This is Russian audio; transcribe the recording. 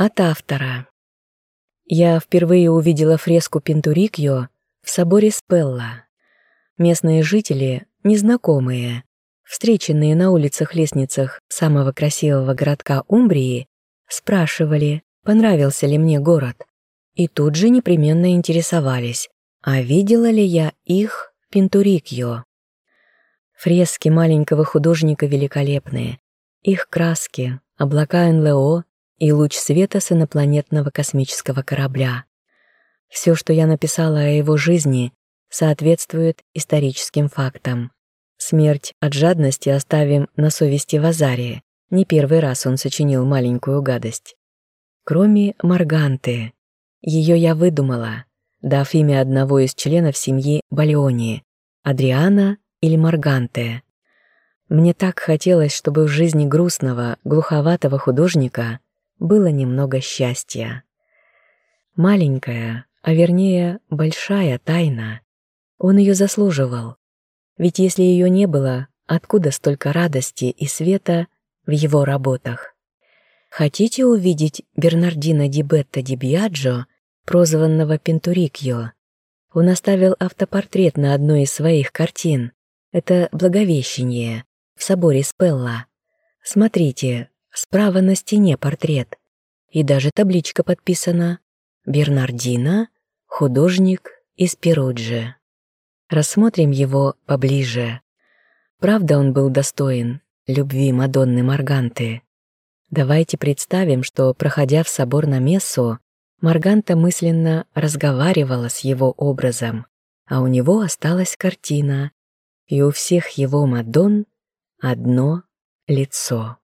От автора. Я впервые увидела фреску Пинтурикьо в соборе Спелла. Местные жители, незнакомые, встреченные на улицах-лестницах самого красивого городка Умбрии, спрашивали, понравился ли мне город, и тут же непременно интересовались, а видела ли я их Пинтурикьо. Фрески маленького художника великолепные, их краски, облака НЛО и луч света с инопланетного космического корабля. Все, что я написала о его жизни, соответствует историческим фактам. Смерть от жадности оставим на совести Вазария. Не первый раз он сочинил маленькую гадость. Кроме Марганты. Ее я выдумала, дав имя одного из членов семьи Балиони, Адриана или Марганте. Мне так хотелось, чтобы в жизни грустного, глуховатого художника было немного счастья. Маленькая, а вернее большая тайна. Он ее заслуживал. Ведь если ее не было, откуда столько радости и света в его работах? Хотите увидеть Бернардино ди Бетта ди Биаджо, прозванного Пинтурикьо? Он оставил автопортрет на одной из своих картин. Это «Благовещение» в соборе Спелла. Смотрите, справа на стене портрет. И даже табличка подписана «Бернардино, художник из Перуджи». Рассмотрим его поближе. Правда, он был достоин любви Мадонны Марганты. Давайте представим, что, проходя в собор на мессу, Марганта мысленно разговаривала с его образом, а у него осталась картина, и у всех его Мадон одно лицо.